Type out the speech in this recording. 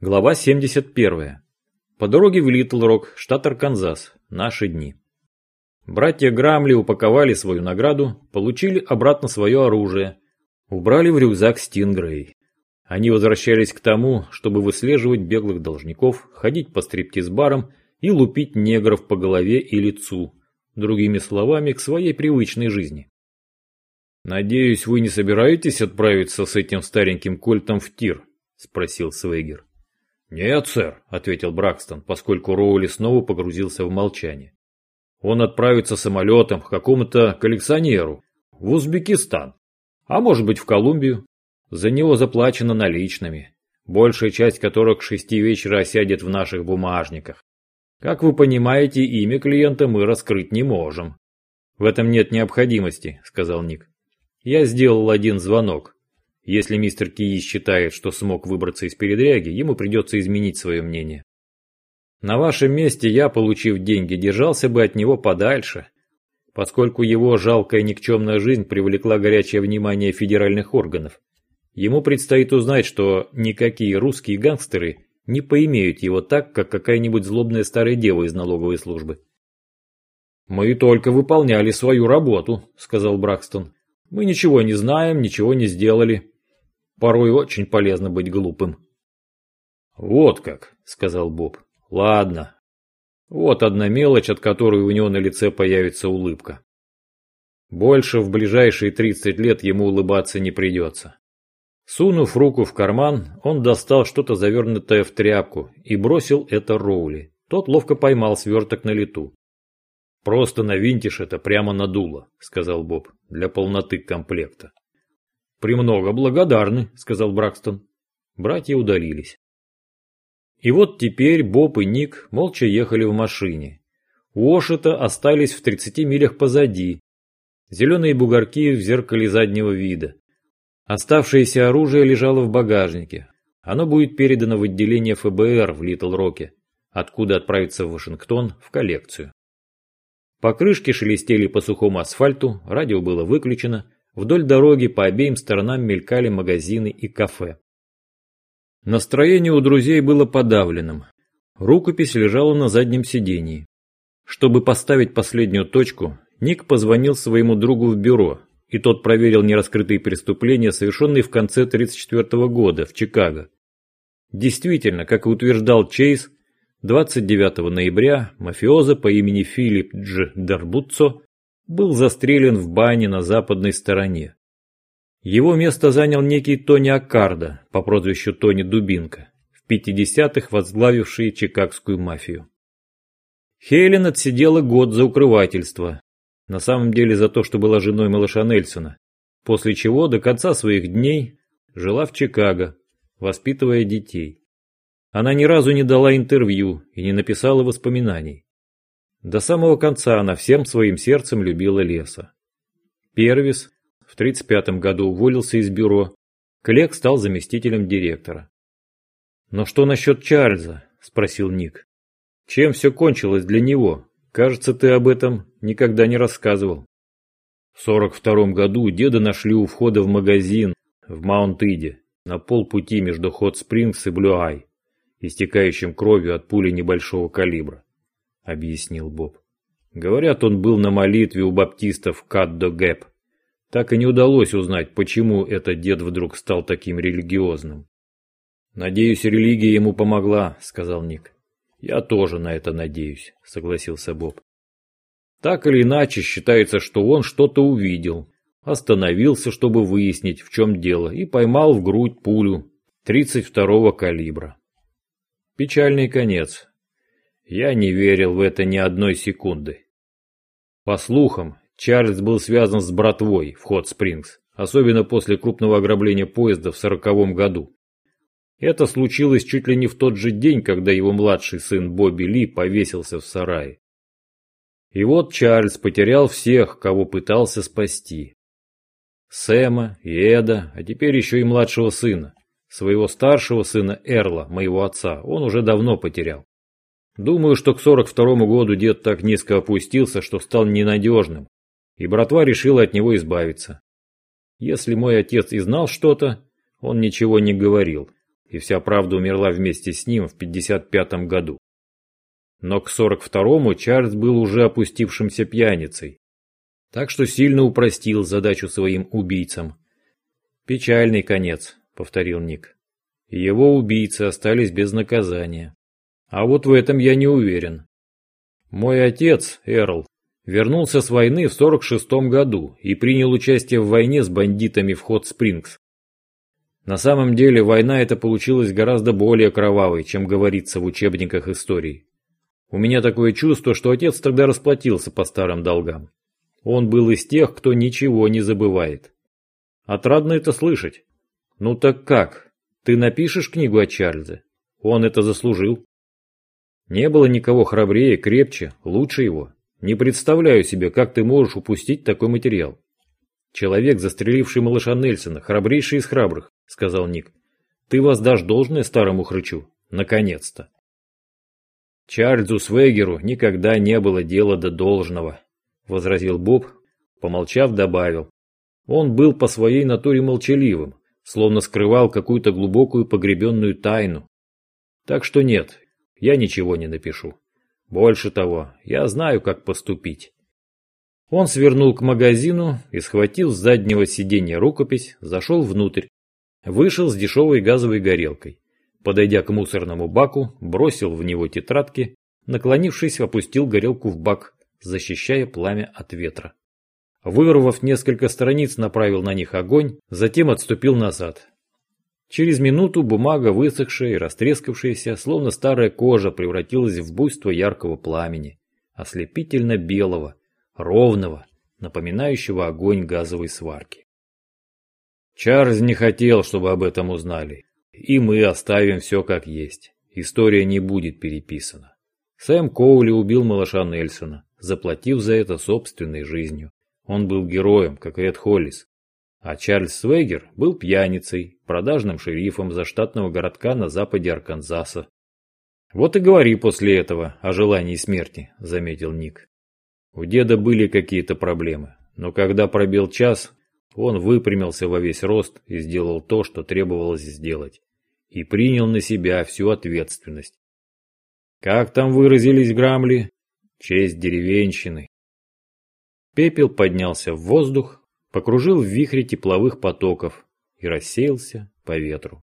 Глава 71. По дороге в Литл-Рок, штат Арканзас. Наши дни. Братья Грамли упаковали свою награду, получили обратно свое оружие, убрали в рюкзак Стингрей. Они возвращались к тому, чтобы выслеживать беглых должников, ходить по стриптиз-барам и лупить негров по голове и лицу, другими словами, к своей привычной жизни. «Надеюсь, вы не собираетесь отправиться с этим стареньким кольтом в тир?» – спросил Свейгер. «Нет, сэр», — ответил Бракстон, поскольку Роули снова погрузился в молчание. «Он отправится самолетом к какому-то коллекционеру в Узбекистан, а может быть в Колумбию. За него заплачено наличными, большая часть которых к шести вечера осядет в наших бумажниках. Как вы понимаете, имя клиента мы раскрыть не можем». «В этом нет необходимости», — сказал Ник. «Я сделал один звонок. Если мистер Кии считает, что смог выбраться из передряги, ему придется изменить свое мнение. На вашем месте я, получив деньги, держался бы от него подальше, поскольку его жалкая никчемная жизнь привлекла горячее внимание федеральных органов. Ему предстоит узнать, что никакие русские гангстеры не поимеют его так, как какая-нибудь злобная старая дева из налоговой службы. «Мы только выполняли свою работу», — сказал Бракстон. «Мы ничего не знаем, ничего не сделали. Порой очень полезно быть глупым. «Вот как», — сказал Боб. «Ладно. Вот одна мелочь, от которой у него на лице появится улыбка. Больше в ближайшие 30 лет ему улыбаться не придется». Сунув руку в карман, он достал что-то завернутое в тряпку и бросил это Роули. Тот ловко поймал сверток на лету. «Просто навинтишь это прямо на дуло», — сказал Боб, — «для полноты комплекта». «Премного благодарны», — сказал Бракстон. Братья удалились. И вот теперь Боб и Ник молча ехали в машине. Уошета остались в 30 милях позади. Зеленые бугорки в зеркале заднего вида. Оставшееся оружие лежало в багажнике. Оно будет передано в отделение ФБР в Литл-Роке, откуда отправится в Вашингтон в коллекцию. Покрышки шелестели по сухому асфальту, радио было выключено, Вдоль дороги по обеим сторонам мелькали магазины и кафе. Настроение у друзей было подавленным. Рукопись лежала на заднем сидении. Чтобы поставить последнюю точку, Ник позвонил своему другу в бюро, и тот проверил нераскрытые преступления, совершенные в конце 1934 года в Чикаго. Действительно, как и утверждал Чейз, 29 ноября мафиоза по имени Филипп Дж. Дарбуццо был застрелен в бане на западной стороне. Его место занял некий Тони Аккарда по прозвищу Тони Дубинка, в 50-х возглавивший чикагскую мафию. Хелен отсидела год за укрывательство, на самом деле за то, что была женой малыша Нельсона, после чего до конца своих дней жила в Чикаго, воспитывая детей. Она ни разу не дала интервью и не написала воспоминаний. До самого конца она всем своим сердцем любила леса. Первис в 1935 году уволился из бюро, Клек стал заместителем директора. «Но что насчет Чарльза?» – спросил Ник. «Чем все кончилось для него? Кажется, ты об этом никогда не рассказывал». В 42 году деда нашли у входа в магазин в Маунт-Иде, на полпути между Хот-Спрингс и Блю-Ай, истекающим кровью от пули небольшого калибра объяснил Боб. Говорят, он был на молитве у баптистов Каддо Гэп. Так и не удалось узнать, почему этот дед вдруг стал таким религиозным. «Надеюсь, религия ему помогла», — сказал Ник. «Я тоже на это надеюсь», — согласился Боб. Так или иначе, считается, что он что-то увидел, остановился, чтобы выяснить, в чем дело, и поймал в грудь пулю 32-го калибра. Печальный конец, я не верил в это ни одной секунды. По слухам, Чарльз был связан с братвой в Хот-Спрингс, особенно после крупного ограбления поезда в сороковом году. Это случилось чуть ли не в тот же день, когда его младший сын Бобби Ли повесился в сарае. И вот Чарльз потерял всех, кого пытался спасти. Сэма и Эда, а теперь еще и младшего сына. Своего старшего сына Эрла, моего отца, он уже давно потерял. Думаю, что к 42 году дед так низко опустился, что стал ненадежным, и братва решила от него избавиться. Если мой отец и знал что-то, он ничего не говорил, и вся правда умерла вместе с ним в 55 году. Но к 42-му Чарльз был уже опустившимся пьяницей, так что сильно упростил задачу своим убийцам. «Печальный конец», — повторил Ник. «Его убийцы остались без наказания. А вот в этом я не уверен. Мой отец, Эрл, вернулся с войны в 46-м году и принял участие в войне с бандитами в Хот-Спрингс. На самом деле война эта получилась гораздо более кровавой, чем говорится в учебниках истории. У меня такое чувство, что отец тогда расплатился по старым долгам. Он был из тех, кто ничего не забывает. Отрадно это слышать. Ну так как? Ты напишешь книгу о Чарльзе? Он это заслужил. Не было никого храбрее, крепче, лучше его. Не представляю себе, как ты можешь упустить такой материал. Человек, застреливший малыша Нельсона, храбрейший из храбрых, сказал Ник. Ты воздашь должное старому хрычу. Наконец-то. Чарльзу Свегеру никогда не было дела до должного, возразил Боб, помолчав, добавил. Он был по своей натуре молчаливым, словно скрывал какую-то глубокую погребенную тайну. Так что нет, я ничего не напишу. Больше того, я знаю, как поступить. Он свернул к магазину и, схватил с заднего сиденья рукопись, зашел внутрь. Вышел с дешевой газовой горелкой. Подойдя к мусорному баку, бросил в него тетрадки, наклонившись, опустил горелку в бак, защищая пламя от ветра. Вырвав несколько страниц, направил на них огонь, затем отступил назад. Через минуту бумага, высохшая и растрескавшаяся, словно старая кожа, превратилась в буйство яркого пламени, ослепительно белого, ровного, напоминающего огонь газовой сварки. Чарльз не хотел, чтобы об этом узнали, и мы оставим все как есть. История не будет переписана. Сэм Коули убил малыша Нельсона, заплатив за это собственной жизнью. Он был героем, как Эд Холлис, а Чарльз Свегер был пьяницей, продажным шерифом заштатного городка на западе Арканзаса. «Вот и говори после этого о желании смерти», — заметил Ник. У деда были какие-то проблемы, но когда пробил час, он выпрямился во весь рост и сделал то, что требовалось сделать, и принял на себя всю ответственность. Как там выразились Грамли? Честь деревенщины. Пепел поднялся в воздух, покружил в вихре тепловых потоков и рассеялся по ветру.